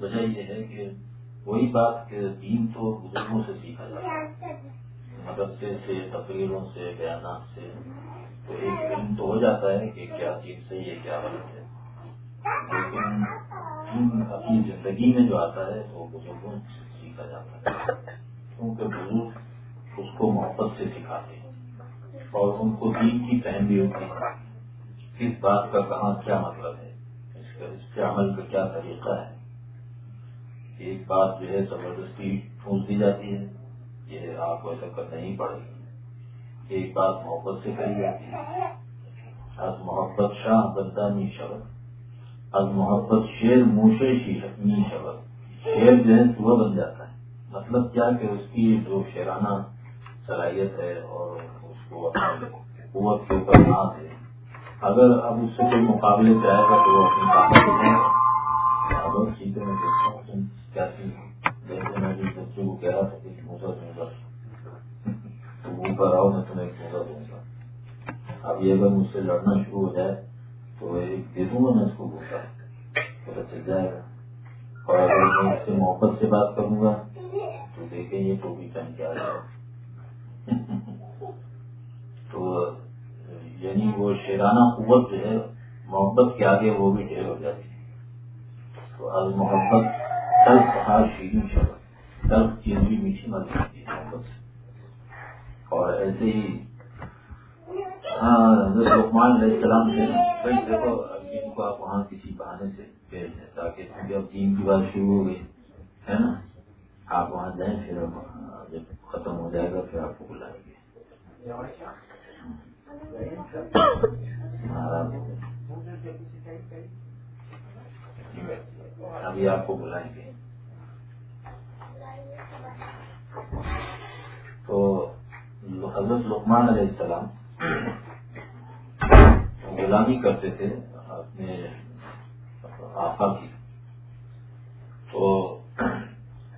وجہ یہ ہے کہ وہی بات کہ دین تو بزرگوں سے سیکھا جاتا ہے۔ مدرسے سے، تقریروں سے، بیانات سے۔ تو ایک علم تو ہو جاتا ہے کہ کیا چیز صحیح ہے، کیا غلط ہے۔ لیکن اپنی زندگی میں جو آتا ہے، وہ بزرگوں سے سیکھا جاتا ہے۔ کیونکہ بزرگ اس کو محبت سے سکھاتے ہیں اور ان کو دین کی فہم بھی ہوتی ہے۔ کس بات کا کہاں کیا مطلب ہے؟ اس کے عمل کا کیا طریقہ ہے؟ ایک بات جو ہے زبردستی پھونس دی جاتی ہے، یہ آپ کو ایسا کرنا ہی پڑے گی ایک بات محبت سے کہی جاتی ہے۔ از محبت شاہ بدانی شبد، از محبت شیر موشے می شبد۔ شیر جو ہے صبح بن جاتا ہے۔ مطلب کیا کہ اس کی جو شیرانہ صلاحیت ہے اور اس کو قوت کے اوپر ناز ہے۔ اگر اب اس سے کوئی مقابلے سے آئے گا تو وہ اپنی طاقت میں دیکھتا ہوں جیسے میں بھی بچوں کو کہہ رہا تھا کہ موزہ دوں گا۔ تو آؤ میں تمہیں موزہ دوں گا۔ اب یہ اگر مجھ سے لڑنا شروع ہو جائے، تو دے دوں گا میں اس کو پتا چل جائے گا۔ اور اگر میں اس سے محبت سے بات کروں گا، تو دیکھیں یہ ٹوپی پہن کے آ جائے تو یعنی وہ شیرانہ قوت جو ہے، محبت کے آگے وہ بھی ڈھیر ہو جاتی ہے۔ تو چیز بھی میٹھی ہے اور ایسے ہی ہاں علیہ السلام سے بھائی دیکھو ان کو آپ وہاں کسی بہانے سے بھیج دیں تاکہ اب تین کی بات شروع ہو گئی ہے نا آپ وہاں جائیں پھر جب ختم ہو جائے گا پھر آپ کو بلائیں گے ابھی آپ کو بلائیں گے تو حضرت لقمان علیہ السلام غلامی کرتے تھے اپنے آقا کی۔ تو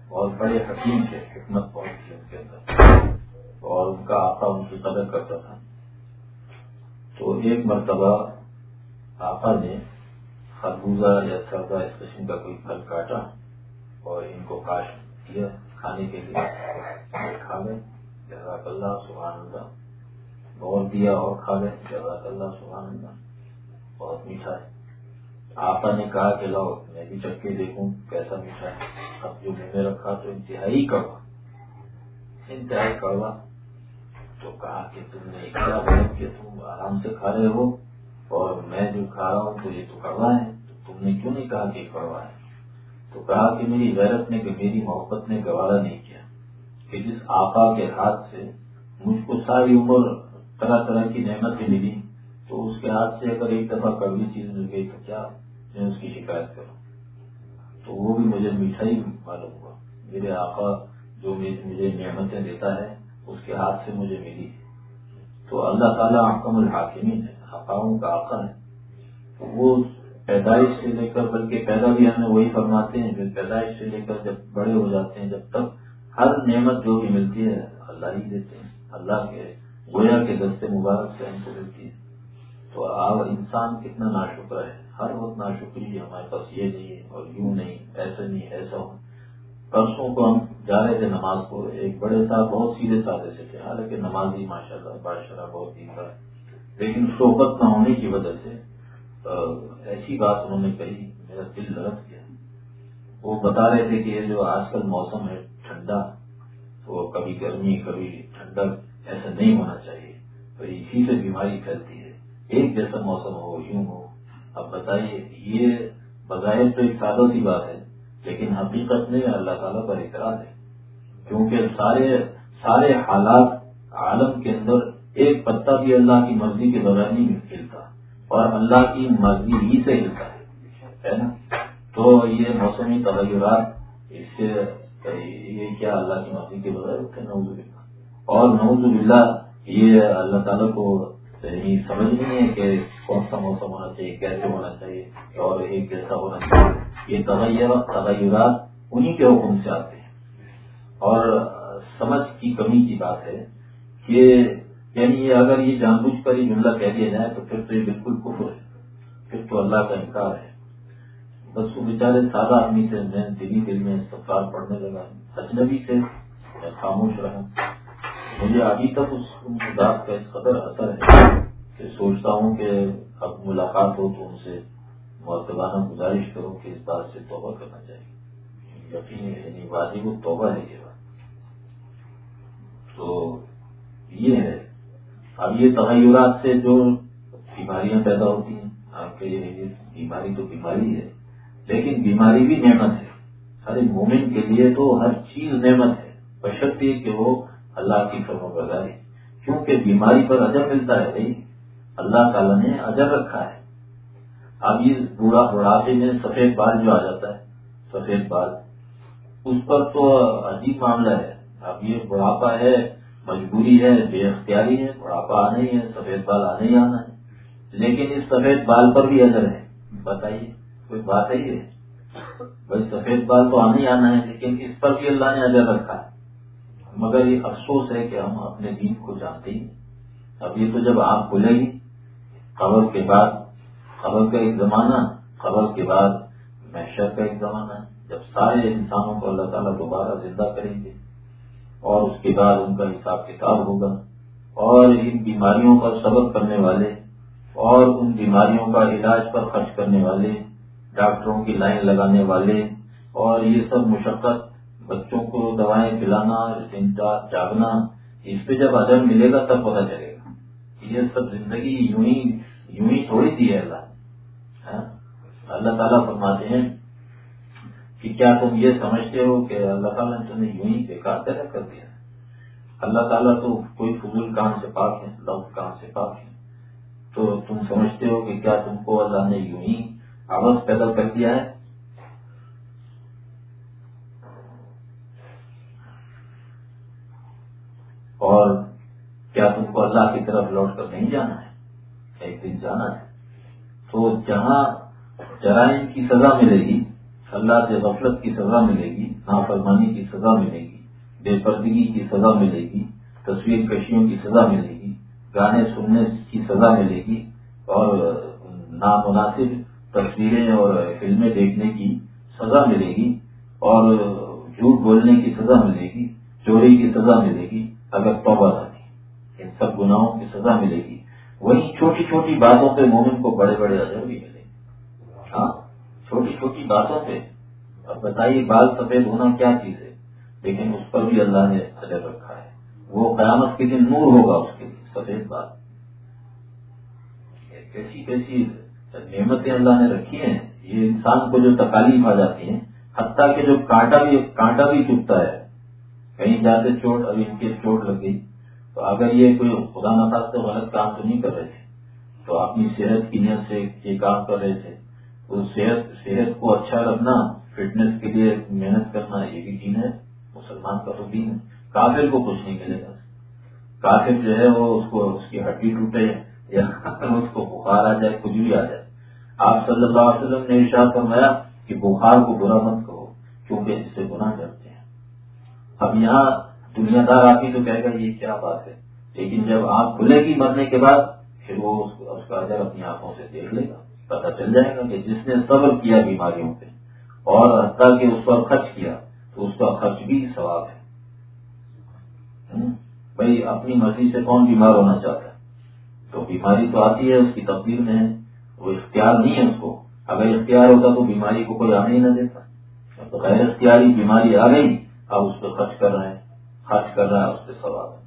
بہت بڑے حکیم تھے، حکمت بہت تھی ان کے اندر۔ اور ان کا آقا ان کی قدر کرتا تھا۔ تو ایک مرتبہ آقا نے خربوزہ یا سردا اس قسم کا کوئی پھل کاٹا اور ان کو کاش کیا کھانے کے لیے۔ کھا گئے جزاک اللہ سبحان اللہ۔ اور دیا اور کھا گئے جزاک اللہ سبحان اللہ۔ بہت میٹھا ہے۔ آپا نے کہا کہ لاؤ، میں بھی چکے دیکھوں کیسا میٹھا ہے۔ اب جو میں نے رکھا تو انتہائی کڑوا۔ انتہائی کڑوا۔ تو کہا کہ تم نے کیا کہ تم آرام سے کھا رہے ہو؟ اور میں جو کھا رہا ہوں تو یہ تو کڑوا ہے۔ تو تم نے کیوں نہیں کہا کہ کڑوا ہے؟ تو کہا کہ میری غیرت نے کہ میری محبت نے گوارا نہیں کیا۔ کہ جس آقا کے ہاتھ سے مجھ کو ساری عمر طرح طرح کی نعمتیں ملی، تو اس کے ہاتھ سے اگر ایک دفعہ کڑوی چیز مل گئی تو کیا میں اس کی شکایت کروں؟ تو وہ بھی مجھے مٹھائی معلوم ہوا۔ میرے آقا جو مجھے نعمتیں دیتا ہے، اس کے ہاتھ سے مجھے ملی۔ تو اللہ تعالیٰ حکم الحاکمین ہے حقاؤں کا آقا ہے وہ پیدائش سے لے کر بلکہ پیدا بھی ہمیں وہی فرماتے ہیں، جو پیدائش سے لے کر جب بڑے ہو جاتے ہیں، جب تک ہر نعمت جو بھی ملتی ہے، اللہ ہی دیتے ہیں۔ اللہ کے گویا کے دستے مبارک سے ہم کو ملتی ہے۔ تو آپ انسان کتنا ناشکر ہے۔ ہر وقت نا شکری ہمارے پاس یہ نہیں ہے اور یوں نہیں، ایسا نہیں، ایسا ہو۔ پرسوں کو ہم جا رہے تھے نماز کو، ایک بڑے صاحب بہت سیدھے سادے سے تھے، حالانکہ نماز ہی ماشاء اللہ بادشاہ بہت ہی تھا لیکن صحبت نہ ہونے کی وجہ سے ایسی بات انہوں نے کہی، میرا دل درد کیا وہ بتا رہے تھے کہ یہ جو آج کل موسم ہے ٹھنڈا، تو کبھی گرمی، کبھی ٹھنڈا، ایسا نہیں ہونا چاہیے۔ تو اسی سے بیماری پھیلتی ہے۔ ایک جیسا موسم ہو، یوں ہو، اب بتائیے یہ بظاہر تو ایک سادہ سی بات ہے، لیکن حقیقت میں اللہ تعالیٰ پر اعتراض ہے۔ کیونکہ سارے سارے حالات عالم کے اندر ایک پتا بھی اللہ کی مرضی کے بغیر نہیں کھیلتا اور اللہ کی مرضی ہی سے ہلتا ہے۔ نا؟ تو یہ موسمی تغیرات، اس سے یہ کیا اللہ کی مرضی کے بغیر نوز بلّہ اور نوز بلّہ یہ اللہ تعالیٰ کو یعنی سمجھ نہیں ہے کہ کون سا موسم ہونا چاہیے، کیسے ہونا چاہیے اور ایک کیسا ہونا چاہیے۔ یہ تغیر، تغیرات انہی کے حکم سے آتے ہیں۔ اور سمجھ کی کمی کی بات ہے کہ یعنی اگر یہ جان بوجھ کر یہ جملہ کہہ دیا جائے تو پھر تو یہ بالکل کفر ہے۔ پھر تو اللہ کا انکار ہے۔ بس وہ بیچارے سادہ آدمی سے میں دلی دل میں سفار پڑھنے لگا۔ اجنبی سے میں خاموش رہا۔ مجھے ابھی تک اس بات کا اس قدر اثر ہے کہ سوچتا ہوں کہ اب ملاقات ہو تو ان سے معتبانہ گزارش کرو کہ اس بات سے توبہ کرنا چاہیے۔ یقین یعنی واجب توبہ ہے یہ بات۔ تو یہ ہے۔ اب یہ تغیرات سے جو بیماریاں پیدا ہوتی ہیں، آپ کے یہ بیماری تو بیماری ہے۔ لیکن بیماری بھی نعمت ہے۔ ہر مومن کے لیے تو ہر چیز نعمت ہے۔ بشرتی کہ وہ اللہ کی فرم برداری کیونکہ بیماری پر اجر ملتا ہے بھائی۔ اللہ تعالیٰ نے اجر رکھا ہے۔ اب یہ بوڑھا بڑھاپے میں سفید بال جو آ جاتا ہے، سفید بال، اس پر تو عجیب معاملہ ہے۔ اب یہ بڑھاپا ہے، مجبوری ہے، بے اختیاری ہے، بڑھاپا آنا ہی ہے، سفید بال آنا ہی آنا ہے۔ لیکن اس سفید بال پر بھی اجر ہے۔ بتائیے۔ کوئی بات ہے یہ بھائی سفید بال تو آنا ہی آنا ہے، لیکن اس پر بھی اللہ نے اجر رکھا ہے۔ مگر یہ افسوس ہے کہ ہم اپنے دین کو جانتے ہی اب یہ تو جب آپ کھلے گی خبر کے بعد خبر کا ایک زمانہ خبر کے بعد محشر کا ایک زمانہ۔ جب سارے انسانوں کو اللہ تعالیٰ دوبارہ زندہ کریں گے اور اس کے بعد ان کا حساب کتاب ہوگا، اور ان بیماریوں کا صبر کرنے والے، اور ان بیماریوں کا علاج پر خرچ کرنے والے ڈاکٹروں کی لائن لگانے والے اور یہ سب مشقت بچوں کو دوائیں پلانا جاگنا، اس پہ جب ادب ملے گا تب پتا چلے گا یہ سب زندگی یوں ہی یوں ہی تھوڑی دی ہے اللہ۔ ہاں؟ اللہ تعالیٰ فرماتے ہیں کہ کیا تم یہ سمجھتے ہو کہ اللہ تعالیٰ نے تمہیں یوں ہی بیکار پیدا کر دیا؟ اللہ تعالیٰ تو کوئی فضول کام سے پاک ہے لفظ کام سے پاک ہے تو تم سمجھتے ہو کہ کیا تم کو اللہ نے یوں ہی آواز پیدا کر دیا ہے اور کیا تم کو اللہ کی طرف لوٹ کر نہیں جانا ہے؟ ایک دن جانا ہے؟ تو جہاں جرائم کی سزا ملے گی، اللہ سے غفلت کی سزا ملے گی، نافرمانی کی سزا ملے گی، بے پردگی کی سزا ملے گی، تصویر کشیوں کی سزا ملے گی، گانے سننے کی سزا ملے گی اور نامناسب تصویریں اور فلمیں دیکھنے کی سزا ملے گی اور جھوٹ بولنے کی سزا ملے گی، چوری کی سزا ملے گی، اگر توبہ نہ کی، ان سب گناہوں کی سزا ملے گی۔ وہی چھوٹی چھوٹی باتوں پہ مومن کو بڑے بڑے اجر بھی ملے۔ گی ہاں چھوٹی چھوٹی باتوں پہ۔ اب بتائیے، بال سفید ہونا کیا چیز ہے؟ لیکن اس پر بھی اللہ نے اجر رکھا ہے۔ وہ قیامت کے دن نور ہوگا اس کے لیے، سفید بال۔ کیسی کیسی نعمتیں اللہ نے رکھی ہیں، یہ انسان کو جو تکالیف آ جاتی ہیں، حتیٰ کہ جو کانٹا بھی کانٹا بھی چپتا ہے، کہیں جاتے چوٹ، ابھی ان کی چوٹ لگ گئی، تو اگر یہ کوئی خدا نخواست غلط کام تو نہیں کر رہے تھے، تو اپنی صحت کی نیت سے یہ کام کر رہے تھے۔ تو صحت صحت کو اچھا رکھنا، فٹنس کے لیے محنت کرنا، یہ بھی دین ہے، مسلمان کا تو دین ہے، کافر کو کچھ نہیں ملے گا۔ کافر جو ہے وہ اس کو، اس کی ہڈی ٹوٹے یا اس کو بخار آ جائے، کچھ بھی آ جائے۔ آپ صلی اللہ علیہ وسلم نے ارشاد فرمایا کہ بخار کو برا مت کرو کیونکہ اس سے گناہ کرتے ہیں۔ اب یہاں دنیا دار آپ ہی تو کہے گا، یہ کیا بات ہے؟ لیکن جب آپ کھلے گی مرنے کے بعد، پھر وہ اس کا اجر اپنی آنکھوں سے دیکھ لے گا۔ پتا چل جائے گا کہ جس نے صبر کیا بیماریوں پہ اور حتیٰ کہ اس پر خرچ کیا، تو اس کا خرچ بھی ثواب ہے۔ بھائی، اپنی مرضی سے کون بیمار ہونا چاہتا ہے؟ تو بیماری تو آتی ہے، اس کی تبدیل میں ہے۔ وہ اختیار نہیں ہے اس کو۔ اگر اختیار ہوتا تو بیماری کو کوئی آنے ہی نہ دیتا۔ تو غیر اختیاری بیماری آ گئی، اب اس پہ خرچ کر رہے ہیں۔ خرچ کر رہا ہے، اس پہ ثواب ہے۔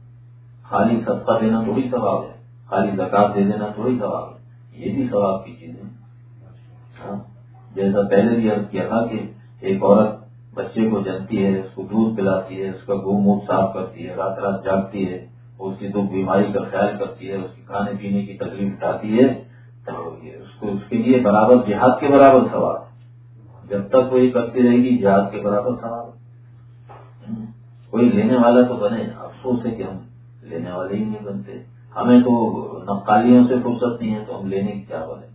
خالی سستا دینا تھوڑی ثواب ہے۔ خالی زکات دے دینا تھوڑی ثواب ہے۔ یہ بھی ثواب کی چیز ہے۔ ہاں، جیسا پہلے بھی عرض کیا تھا کہ ایک عورت بچے کو جلتی ہے، اس کو دودھ پلاتی ہے، اس کا گو منہ صاف کرتی ہے، رات رات جاگتی ہے اس کی دکھ بیماری کا خیال کرتی ہے، اس کی کھانے پینے کی تکلیف اٹھاتی ہے۔ تو اس کو اس کے لیے برابر جہاد کے برابر سوال جب تک وہ یہ کرتی رہے گی، جہاد کے برابر سوال کوئی لینے والا تو بنے۔ افسوس ہے کہ ہم لینے والے ہی نہیں بنتے۔ ہمیں تو نقالیوں سے فرصت نہیں ہے تو ہم لینے کی کیا بنے۔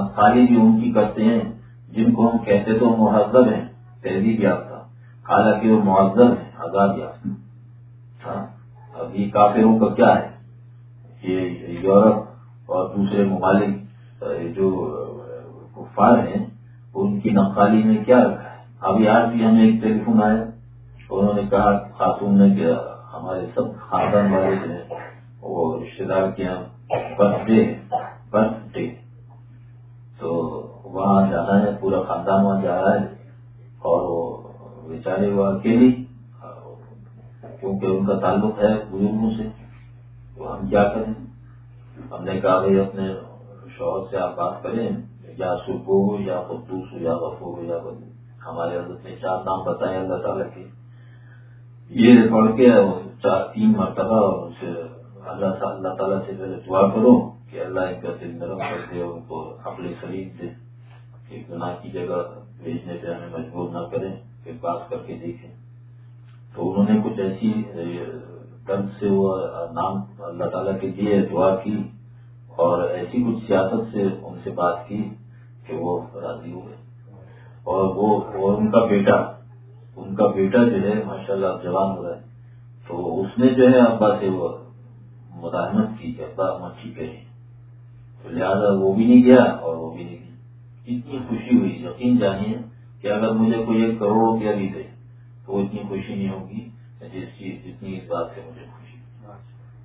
نقالی بھی ان کی کرتے ہیں، جن کو ہم کہتے تو مہذب ہیں۔ تہذیب یافتہ۔ حالانکہ وہ معذب ہیں، آزاد یافتہ۔ ہاں، ابھی کافروں کا کیا ہے؟ یہ یورپ اور دوسرے ممالک جو کفار ہیں، ان کی نقالی میں کیا رکھا ہے؟ ابھی آج بھی ہمیں ایک ٹیلی فون آیا انہوں نے کہا، خاتون نے کہ ہمارے سب خاندان والے جو ہیں، وہ رشتے دار کے یہاں برتھ ڈے برتھ ڈے تو وہاں جانا ہے، پورا خاندان وہاں جا رہا ہے، اور وہ بیچارے وہ اکیلی کیونکہ ان کا تعلق ہے بزرگوں سے، تو ہم کیا کریں؟ ہم نے کہا بھائی اپنے شوہر سے آپ بات کریں، یا سکو ہو، یا قدوس ہو، یا بفو ہو، یا ہمارے حضرت نے چار نام بتائے اللہ تعالیٰ کے۔ یہ پڑھ کے چار، تین مرتبہ اللہ اللہ تعالیٰ سے دعا کرو کہ اللہ ان کا دل نرم کر دے، ان کو اپنے شریر سے ایک گناہ کی جگہ بھیجنے سے ہمیں مجبور نہ کریں کہ بات کر کے دیکھیں۔ تو انہوں نے کچھ ایسی طرز سے وہ نام اللہ تعالیٰ کے لیے دعا کی۔ اور ایسی کچھ سیاست سے ان سے بات کی کہ وہ راضی ہوئے اور وہ اور ان کا بیٹا ان کا بیٹا جو ہے ماشاء اللہ جوان ہو رہا ہے۔ تو اس نے جو ہے ابا سے وہ مداحمت کی کہ ابا مچھی کہیں تو لہٰذا وہ بھی نہیں گیا اور وہ بھی نہیں گیا۔ اتنی خوشی ہوئی۔ یقین جانیے کہ اگر مجھے کوئی ایک کروڑ روپیہ بھی دے تو اتنی خوشی نہیں ہوگی۔ جس چیز جتنی اس بات سے مجھے خوشی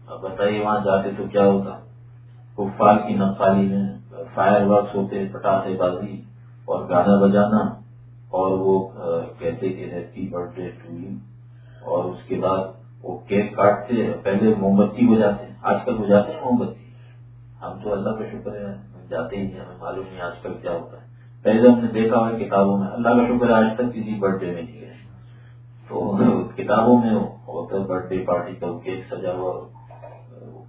اب بتائیے وہاں جاتے تو کیا ہوتا؟ کفار کی نقالی میں فائر ورکس ہوتے، پٹاخے بازی اور گانا بجانا اور وہ کہتے کہ happy birthday to you اور اس کے بعد وہ کیک کاٹتے، پہلے موم بتی بجاتے ہیں آج کل بجاتے ہیں موم بتی ہم تو اللہ کا شکر ہے جاتے ہی ہمیں معلوم نہیں آج کل کیا ہوتا ہے۔ پہلے ہم نے دیکھا ہے کتابوں میں، اللہ کا شکر آج تک کسی برتھ ڈے میں نہیں گئے۔ تو کتابوں میں ہوتا ہے، برتھ ڈے پارٹی کا کیک سجا ہوا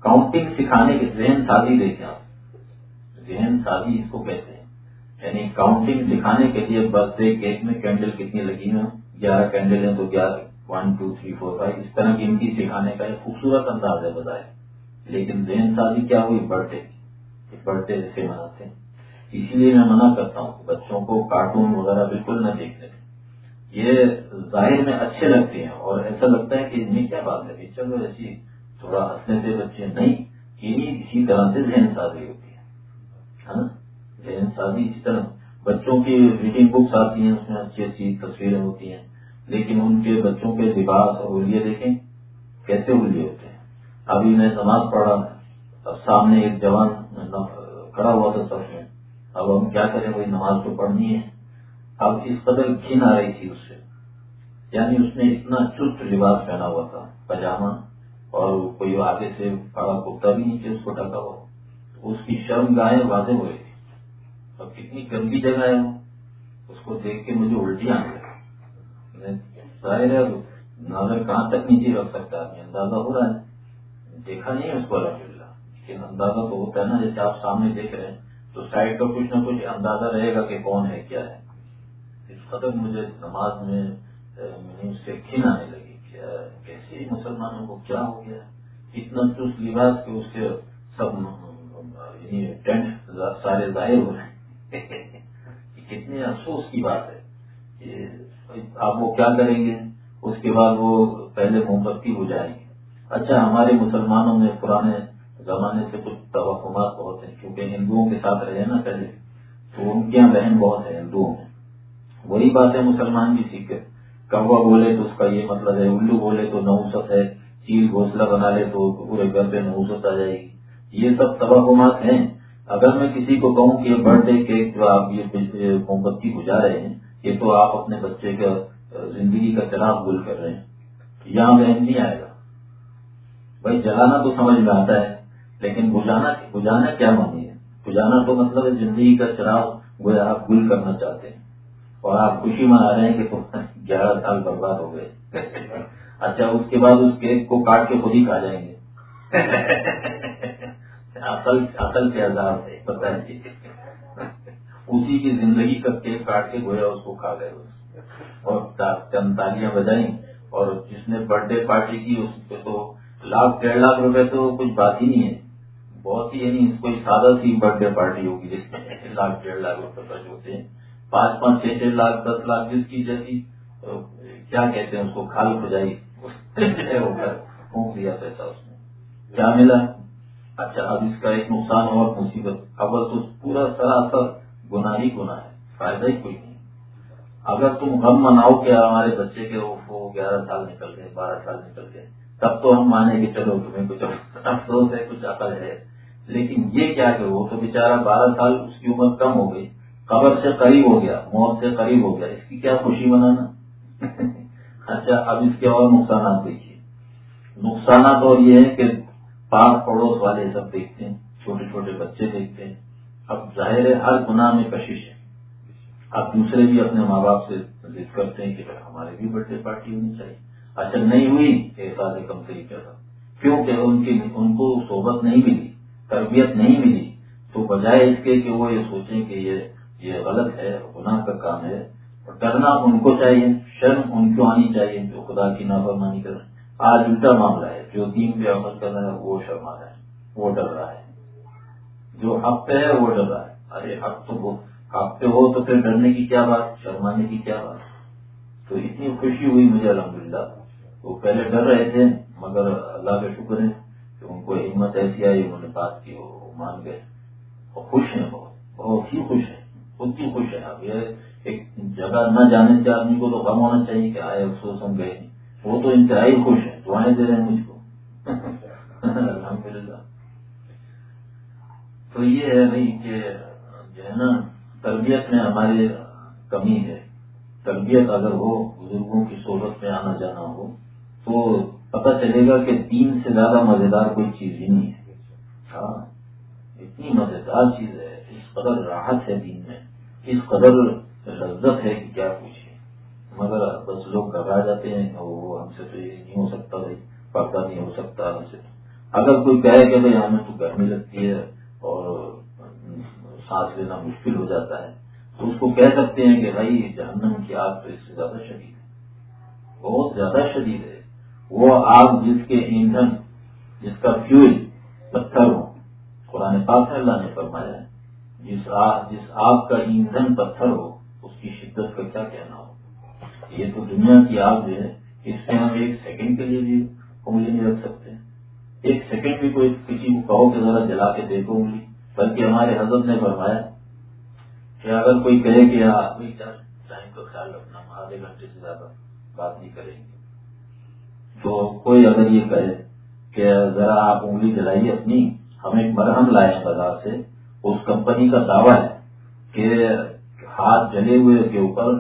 کاؤنٹنگ سکھانے کے ذہن سازی دیکھیں آپ ذہن سازی اس کو کہتے ہیں۔ یعنی کاؤنٹنگ دکھانے کے لیے برتھ ڈے کیک میں کینڈل کتنی لگی ہیں؟ گیارہ کینڈل ہیں تو گیارہ، one, two, three, four, five, اس طرح کی ان کی سکھانے کا ایک خوبصورت انداز ہے بتائے لیکن ذہن سازی کیا ہوئی؟ برتھ ڈے برتھ ڈے جیسے مناتے ہیں۔ اسی لیے میں منع کرتا ہوں بچوں کو کارٹون وغیرہ بالکل نہ دیکھنے دیں۔ یہ ظاہر میں اچھے لگتے ہیں اور ایسا لگتا ہے کہ ان میں کیا بات ہے؟ چلو ایسی تھوڑا ہنسنے سے بچے نہیں انہیں اسی طرح سے ذہن سازی ہوتی ہے۔ ذہن سازی اسی طرح۔ بچوں کی ریڈنگ بکس آتی ہیں، اس میں اچھی اچھی تصویریں ہوتی ہیں، لیکن ان کے بچوں کے لباس اور ہولیے دیکھیں، کیسے ہولیے ہوتے ہیں؟ ابھی میں نماز پڑھا اب سامنے ایک جوان کھڑا ہوا تھا سب میں۔ اب ہم کیا کریں، وہی نماز تو پڑھنی ہے۔ اب اس قدر کھین آ رہی تھی اس سے۔ یعنی اس نے اتنا چست لباس پہنا ہوا تھا، پاجامہ۔ اور کوئی آگے سے کڑا کتا بھی نیچے اس کو ڈھکا ہوا۔ اس کی شرم گائے واضح ہوئے۔ اور کتنی گندی جگہ ہے۔ وہ اس کو دیکھ کے مجھے الٹی آنے لگا ظاہر ہے نظر کہاں تک نیچے رکھ سکتا ہے؟ اندازہ ہو رہا ہے۔ دیکھا نہیں ہے اس کو الحمد للہ لیکن اندازہ تو ہوتا ہے نا، جیسے آپ سامنے دیکھ رہے ہیں، تو سائڈ کا کچھ نہ کچھ اندازہ رہے گا کہ کون ہے، کیا ہے۔ اس قدر مجھے نماز میں اس سے کھین آنے لگی کیسے مسلمانوں کو کیا ہو گیا؟ اتنا چست لباس کہ اس کے سب یعنی ٹینٹ سارے ظاہر ہو رہے ہیں۔ کتنے افسوس کی بات ہے آپ وہ کیا کریں گے؟ اس کے بعد وہ پہلے موم بتی ہو جائیں گے اچھا ہمارے مسلمانوں میں پرانے زمانے سے کچھ توقعات بہت ہیں، کیونکہ ہندوؤں کے ساتھ رہے نا پہلے، تو ان کے یہاں بہن بہت ہے ہندوؤں میں۔ وہی بات ہے مسلمان بھی سیکھے کوا بولے تو اس کا یہ مطلب ہے، الو بولے تو نوسط ہے چیل گھونسلہ بنا لے تو پورے گھر پہ نوسط آ جائے گی۔ یہ سب توقعات ہیں۔ اگر میں کسی کو کہوں کہ یہ برتھ ڈے کیک جو آپ یہ موم بتی بجا رہے ہیں، یہ تو آپ اپنے بچے کا زندگی کا چراغ گل کر رہے ہیں۔ یہاں بہن نہیں آئے گا۔ بھائی، جلانا تو سمجھ میں آتا ہے، لیکن بجانا بجانا کیا مانی ہے؟ بجانا تو مطلب ہے زندگی کا چراغ وہ آپ گل کرنا چاہتے ہیں۔ اور آپ خوشی منا رہے ہیں کہ گیارہ سال برباد ہو گئے۔ اچھا اس کے بعد اس کیک کو کاٹ کے خود ہی کھا جائیں گے۔ اصل اصل کے عذاب ہے، پتہ ہے اسی کی زندگی کا کیک کاٹ کے گویا اس کو کھا گئے۔ اور چند تالیاں بجائیں اور جس نے برتھ ڈے پارٹی کی، اس پہ تو لاکھ، ڈیڑھ لاکھ روپے تو کچھ بات ہی نہیں ہے۔ بہت ہی یعنی کوئی سادہ سی برتھ ڈے پارٹی ہوگی جس میں لاکھ، ڈیڑھ لاکھ روپے خرچ ہوتے ہیں۔ پانچ پانچ، چھ چھ لاکھ، دس لاکھ، جس کی جیسی کیا کہتے ہیں اس کو؟ کھال کھجائی پھونک دیا پیسہ اس میں کیا ملا؟ اچھا اب اس کا ایک نقصان اور مصیبت۔ خبر تو پورا سراسر گنا ہی گنا ہے، فائدہ ہی کوئی نہیں۔ اگر تم غم مناؤ کہ ہمارے بچے کے وہ گیارہ سال نکل گئے، بارہ سال نکل گئے، تب تو ہم مانیں گے چلو تمہیں کچھ افسوس ہے، کچھ عقل ہے۔ لیکن یہ کیا کہ وہ تو بےچارا بارہ سال اس کی عمر کم ہو گئی، قبر سے قریب ہو گیا، موت سے قریب ہو گیا۔ اس کی کیا خوشی منانا؟ اچھا اب اس کے اور نقصانات دیکھیے۔ نقصانات اور یہ ہے کہ پاس پڑوس والے سب دیکھتے ہیں، چھوٹے چھوٹے بچے دیکھتے ہیں۔ اب ظاہر ہے، ہر گناہ میں کشش ہے۔ اب دوسرے بھی اپنے ماں باپ سے ضد کرتے ہیں کہ ہمارے بھی برتھ ڈے پارٹی ہونی چاہیے۔ اچھا نہیں ہوئی احساس کم طریقے کا کیونکہ ان کی، ان کو صحبت نہیں ملی، تربیت نہیں ملی۔ تو بجائے اس کے کہ وہ یہ سوچیں کہ یہ یہ غلط ہے، گناہ کا کام ہے۔ اور ڈرنا ان کو چاہیے، شرم ان کو آنی چاہیے جو خدا کی نافرمانی کر رہے آج الٹا معاملہ ہے، جو دین پہ عمل کر رہا ہے وہ شرما رہا ہے وہ ڈر رہا ہے۔ جو حق پہ ہے، وہ ڈر رہا ہے۔ ارے، حق تو حق پہ ہو تو پھر ڈرنے کی کیا بات، شرمانے کی کیا بات؟ تو اتنی خوشی ہوئی مجھے، الحمدللہ۔ وہ پہلے ڈر رہے تھے، مگر اللہ کا شکر ہے کہ ان کو ہمت ایسی آئی، انہوں نے بات کی، وہ مان گئے۔ اور خوش ہیں بہت بہت ہی خوش ہیں خود کی خوش ہیں۔ اب یہ ایک جگہ نہ جانے سے آدمی کو تو کم ہونا چاہیے کہ آئے افسوس ہم گئے وہ تو انتہائی خوش ہیں۔ دعائیں دے رہے ہیں مجھ کو۔ الحمد للہ تو یہ ہے بھائی کہ جو ہے نا، تربیت میں ہماری کمی ہے۔ تربیت اگر ہو، بزرگوں کی صحبت میں آنا جانا ہو، تو پتہ چلے گا کہ تین سے زیادہ مزیدار کوئی چیز ہی نہیں ہے۔ ہاں اتنی مزیدار چیز ہے۔ اس قدر راحت ہے دین میں۔ اس قدر لذت ہے کہ کیا پوچھے؟ مگر بس لوگ گھبرا جاتے ہیں وہ ہم سے تو یہ نہیں ہو سکتا بھائی، پردہ نہیں ہو سکتا ہم سے۔ اگر کوئی کہے کہ بھائی ہمیں تو گرمی لگتی ہے اور سانس لینا مشکل ہو جاتا ہے، تو اس کو کہہ سکتے ہیں کہ بھائی جہنم کی آگ تو اس سے زیادہ شدید ہے۔ بہت زیادہ شدید ہے۔ وہ آگ جس کے ایندھن، جس کا فیول پتھر ہو قرآن پاک اللہ نے فرمایا ہے، جس آگ جس آگ کا ایندھن پتھر ہو کی شدت کا کیا کہنا ہو؟ یہ تو دنیا کی آگ جو ہے اس سے ہم ایک سیکنڈ کے لیے بھی انگلی نہیں رکھ سکتے۔ ایک سیکنڈ بھی کوئی کسی کو کہو کہ ذرا جلا کے دیکھو انگلی، بلکہ ہمارے حضرت نے فرمایا کہ اگر کوئی کہے کہ ٹائم کا خیال رکھنا آدھے گھنٹے سے زیادہ بات نہیں کریں گے۔ تو کوئی اگر یہ کہے کہ ذرا آپ انگلی جلائیے اپنی، ہم ایک مرہم لائے بازار سے، اس کمپنی کا دعویٰ ہے کہ ہاتھ جلے ہوئے کے اوپر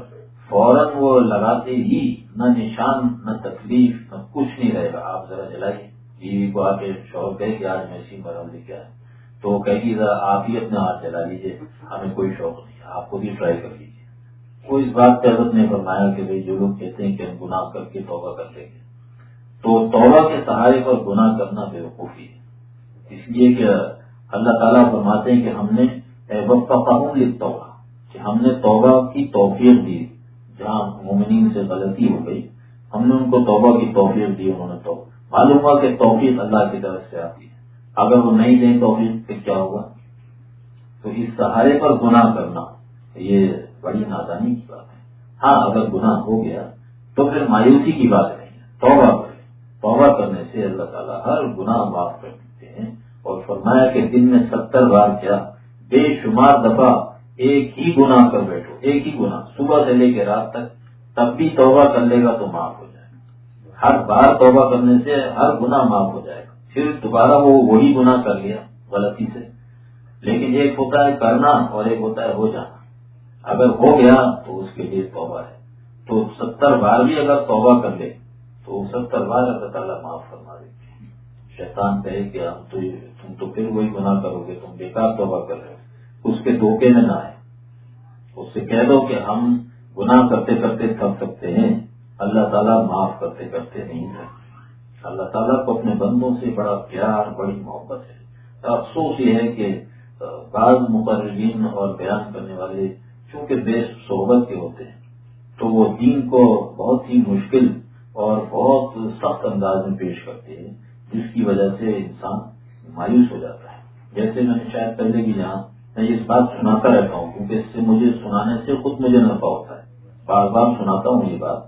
فوراً وہ لگاتے ہی نہ نشان، نہ تکلیف، نہ کچھ نہیں رہے گا۔ آپ ذرا جلائیے بیوی کو آ کے شوق ہے کہ آج میں اسی مرم لے کے آئے تو وہ کہ ذرا آپ ہی اپنے ہاتھ جلا لیجیے ہمیں کوئی شوق نہیں آپ خود ہی ٹرائی کر لیجیے وہ اس بات پہ حضرت نے فرمایا کہ بھائی، جو لوگ کہتے ہیں کہ ہم گناہ کر کے توبہ کر لیں گے، تو توبہ کے سہارے پر گناہ کرنا بے وقوفی ہے۔ اس لیے کہ اللہ تعالیٰ فرماتے ہیں کہ ہم نے وقت کا لکھتا ہوا کہ ہم نے توبہ کی توفیق دی، جہاں مومنین سے غلطی ہو گئی، ہم نے ان کو توبہ کی توفیق دی، انہوں نے تو معلوم ہوا کہ توفیق اللہ کی طرف سے آتی ہے۔ اگر وہ نہیں دیں توفیق، پھر کیا ہوگا؟ تو اس سہارے پر گناہ کرنا یہ بڑی نادانی کی بات ہے۔ ہاں اگر گناہ ہو گیا، تو پھر مایوسی کی بات نہیں ہے۔ توبہ کرے توبہ کرنے سے اللہ تعالیٰ ہر گناہ معاف کر دیتے ہیں اور فرمایا کہ دن میں ستر بار کیا، بے شمار دفعہ ایک ہی گناہ کر بیٹھو، ایک ہی گناہ۔ صبح سے لے کے رات تک، تب بھی توبہ کر لے گا تو معاف ہو جائے گا۔ ہر بار توبہ کرنے سے ہر گناہ معاف ہو جائے گا۔ پھر دوبارہ وہ وہی گناہ کر لیا، غلطی سے۔ لیکن ایک ہوتا ہے کرنا اور ایک ہوتا ہے ہو جانا۔ اگر ہو گیا تو اس کے لیے توبہ ہے۔ تو ستر بار بھی اگر توبہ کر لے، تو ستر بار اللہ تعالیٰ معاف کرنا دیتے شیطان کہے کہ ہم تو تم تو پھر وہی گناہ کرو گے، تم بیکار توبہ کر رہے ہو۔ اس کے دھوکے میں نہ آئے۔ اس سے کہہ دو کہ ہم گناہ کرتے کرتے تھک سکتے ہیں، اللہ تعالیٰ معاف کرتے کرتے نہیں تھکتے۔ اللہ تعالیٰ کو اپنے بندوں سے بڑا پیار، بڑی محبت ہے۔ افسوس یہ ہے کہ بعض مقررین اور بیان کرنے والے چونکہ بے صحبت کے ہوتے ہیں، تو وہ دین کو بہت ہی مشکل اور بہت سخت انداز میں پیش کرتے ہیں، جس کی وجہ سے انسان مایوس ہو جاتا ہے۔ جیسے میں نے شاید پہلے بھی جہاں میں اس بات سناتا رہتا ہوں، کیونکہ اس سے مجھے سنانے سے خود مجھے نفع ہوتا ہے۔ بار بار سناتا ہوں یہ بات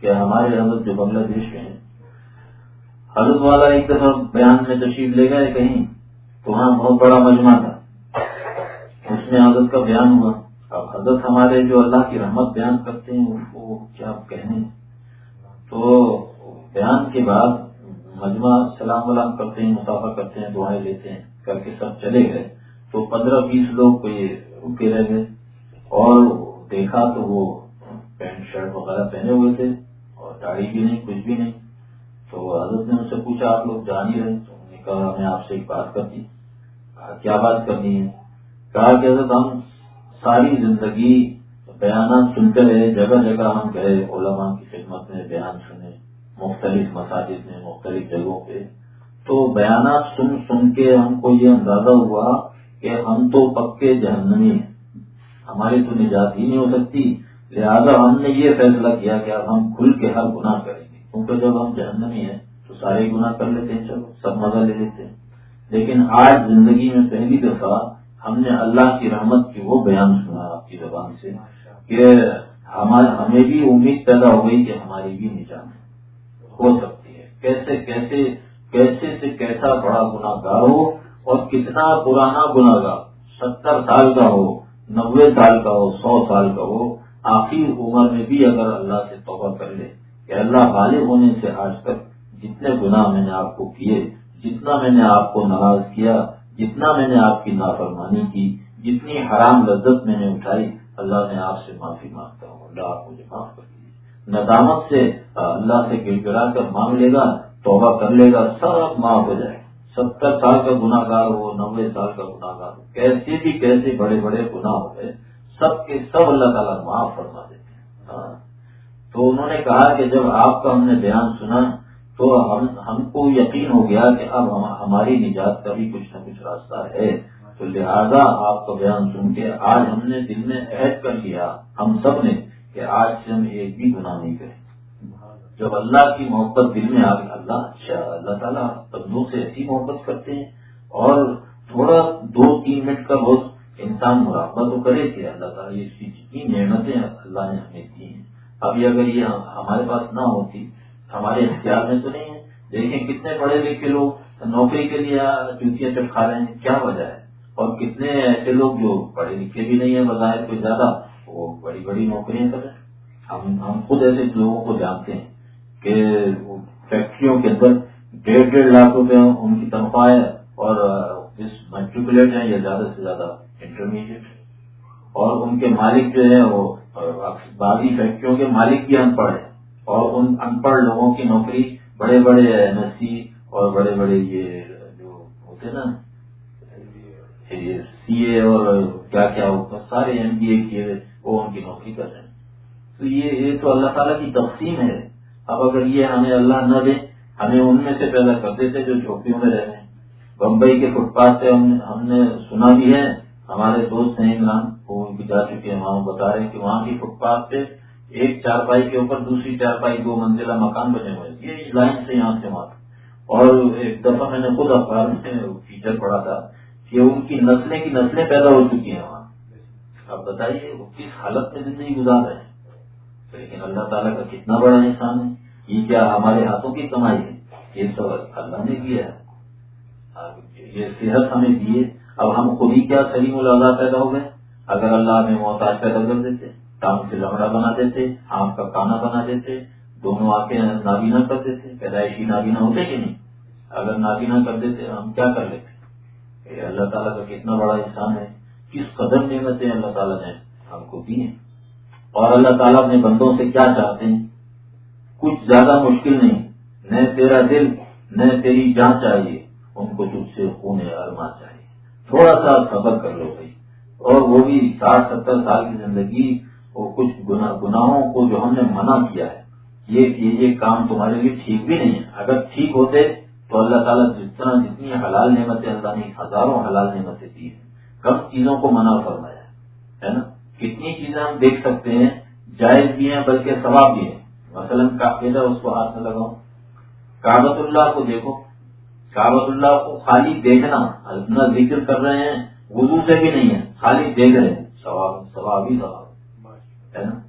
کہ ہمارے حضرت جو بنگلہ دیش میں ہیں، حضرت والا ایک دفعہ بیان میں تشریف لے گئے کہیں، تو وہاں بہت بڑا مجمع تھا۔ اس میں حضرت کا بیان ہوا۔ اب حضرت ہمارے جو اللہ کی رحمت بیان کرتے ہیں ان کو کیا کہنے؟ تو بیان کے بعد مجمع سلام ولام کرتے ہیں مسافر کرتے ہیں، دعائیں لیتے ہیں، کر کے سب چلے گئے۔ تو پندرہ بیس لوگ کوئی رکے رہ گئے۔ اور دیکھا تو وہ پینٹ شرٹ وغیرہ پہنے ہوئے تھے اور داڑھی بھی نہیں، کچھ بھی نہیں۔ تو حضرت نے ان سے پوچھا، آپ لوگ جان ہی رہے تو انہوں نے کہا میں آپ سے ایک بات کرتی کیا بات کرنی ہے؟ کہا کہ حضرت، ہم ساری زندگی بیانات سنتے رہے، جگہ جگہ ہم گئے، علماء کی خدمت میں بیان سنے، مختلف مساجد میں، مختلف جگہوں پہ۔ تو بیانات سن سن کے ہم کو یہ اندازہ ہوا کہ ہم تو پکے جہنمی ہیں۔ ہماری تو نجات ہی نہیں ہو سکتی۔ لہذا ہم نے یہ فیصلہ کیا کہ اب ہم کھل کے ہر گناہ کریں گے۔ کیونکہ جب ہم جہنمی ہیں تو سارے گناہ کر لیتے ہیں، چلو، سب مزہ لے لیتے ہیں۔ لیکن آج زندگی میں پہلی دفعہ ہم نے اللہ کی رحمت کی وہ بیان سنا آپ کی زبان سے کہ ہمیں بھی امید پیدا ہو گئی کہ ہماری بھی نجات ہو سکتی ہے۔ کیسے کیسے کیسے سے کیسا بڑا گناہ گار ہو اور کتنا پرانا گناہ گار ستر سال کا ہو نبے سال کا ہو، سو سال کا ہو، آخری عمر میں بھی اگر اللہ سے توبہ کر لے کہ اللہ غالب ہونے سے آج تک جتنے گناہ میں نے آپ کو کیے، جتنا میں نے آپ کو ناراض کیا، جتنا میں نے آپ کی نافرمانی کی، جتنی حرام لذت میں نے اٹھائی، اللہ نے آپ سے معافی مانگتا ہوں۔ اللہ آپ مجھے معاف کر دیجیے۔ ندامت سے اللہ سے گڑ گڑا کر مانگ لے گا، توبہ کر لے گا، سب معاف ہو جائے گا۔ ستر سال کا گناہ گار ہو، نوے سال کا گناہ گار ہو، کیسے بھی کیسے بڑے بڑے گناہ ہو گئے، سب کے سب اللہ تعالیٰ معاف فرما دیتے ہیں۔ ہاں۔ تو انہوں نے کہا کہ جب آپ کا ہم نے بیان سنا، تو ہم ہم کو یقین ہو گیا کہ اب ہماری نجات کا بھی کچھ نہ کچھ راستہ ہے۔ تو لہذا آپ کا بیان سن کے آج ہم نے دل میں عہد کر لیا، ہم سب نے، کہ آج سے ہم ایک بھی گناہ نہیں کریں۔ جب اللہ کی محبت دل میں آ گئی، اللہ اچھا اللہ تعالیٰ بندوں سے ایسی محبت کرتے ہیں اور تھوڑا دو تین منٹ کا بہت انسان مراقبہ تو کرے کہ اللہ تعالیٰ یہ جتنی نعمتیں اللہ نے ہمیں دی ہیں۔ ابھی اگر یہ ہمارے پاس نہ ہوتی، ہمارے اختیار میں تو نہیں ہے۔ دیکھیں کتنے پڑھے لکھے لوگ نوکری کے لیے جوتیاں چٹ کھا رہے ہیں، کیا وجہ ہے؟ اور کتنے ایسے لوگ جو پڑھے لکھے بھی نہیں ہیں، بظاہر کوئی زیادہ وہ بڑی بڑی نوکریاں کر رہے ہیں۔ ہم ہم خود ایسے لوگوں کو جانتے ہیں۔ کہ فیکٹریوں کے اندر ڈیڑھ ڈیڑھ لاکھ روپے ان کی تنخواہ ہے اور میٹریکولیٹ ہیں یا زیادہ سے زیادہ انٹرمیڈیٹ اور ان کے مالک جو ہیں وہ باغی فیکٹریوں کے مالک بھی ان پڑھ ہیں۔ اور ان ان پڑھ لوگوں کی نوکری بڑے بڑے این ایس سی اور بڑے بڑے یہ جو ہوتے نا سی اے اور کیا کیا ہوتا سارے ایم بی اے کیے وہ ان کی نوکری کر رہے ہیں۔ تو یہ تو اللہ تعالیٰ کی تقسیم ہے۔ اب اگر یہ ہمیں اللہ نہ دے، ہمیں ان میں سے پیدا کر دیتے جو جھوپڑیوں میں رہے ہیں۔ بمبئی کے فٹ پاتھ سے ہم نے سنا بھی ہے، ہمارے دوست ہیں عمران، وہ بھی جا چکے ہیں، وہاں بتا رہے ہیں کہ وہاں کی فٹ پاتھ پہ ایک چار پائی کے اوپر دوسری چار پائی دو منزلہ مکان بنے ہوئے یہ لائن سے یہاں سے وہاں اور ایک دفعہ میں نے خود اخبار میں فیچر پڑھا تھا کہ ان کی نسلیں کی نسلیں پیدا ہو چکی ہیں وہاں۔ اب بتائیے وہ کس حالت میں زندگی گزار رہے ہیں؟ لیکن اللہ تعالیٰ کا کتنا بڑا انسان ہے، یہ کیا ہمارے ہاتھوں کی کمائی ہے؟ یہ سب اللہ نے کیا ہے۔ یہ صحت ہمیں دیے اب ہم خود ہی کیا سلیم اللہ پیدا ہو گئے؟ اگر اللہ ہمیں محتاج پیدا کر دیتے ٹانگ سے لمڑا بنا دیتے آم کا کانا بنا دیتے، دونوں آ کے نابینا کر دیتے، پیدائشی نابینا ہوتے کہ نہیں؟ اگر نابینا کر دیتے، ہم کیا کر لیتے؟ اللہ تعالیٰ کا کتنا بڑا انسان ہے۔ کس قدر نعمتیں اللہ تعالیٰ نے ہم کو دی ہیں؟ اور اللہ تعالیٰ اپنے بندوں سے کیا چاہتے ہیں؟ کچھ زیادہ مشکل نہیں۔ نہ تیرا دل، نہ تیری جان چاہیے۔ ان کو تجھ سے خون ارما چاہیے۔ تھوڑا سا صبر کر لو بھائی۔ اور وہ بھی ساٹھ، ستر سال کی زندگی وہ کچھ گناہوں کو جو ہم نے منع کیا ہے۔ یہ یہ کام تمہارے لیے ٹھیک بھی نہیں ہے۔ اگر ٹھیک ہوتے تو اللہ تعالیٰ جس طرح جتنی حلال نعمتیں اللہ نے ہزاروں حلال نعمتیں دی ہیں۔ کم چیزوں کو منع فرمایا ہے نا کتنی چیزیں ہم دیکھ سکتے ہیں، جائز بھی ہیں بلکہ ثواب بھی ہیں۔ مثلاً کافیدہ اس کو ہاتھ میں لگاؤ۔ کابت اللہ کو دیکھو۔ کابت اللہ کو خالی دیکھنا، اتنا ذکر کر رہے ہیں، وضو سے بھی نہیں ہے، خالی دیکھ رہے ہیں۔ ثواب ثواب ہی ثواب۔ ہے نا؟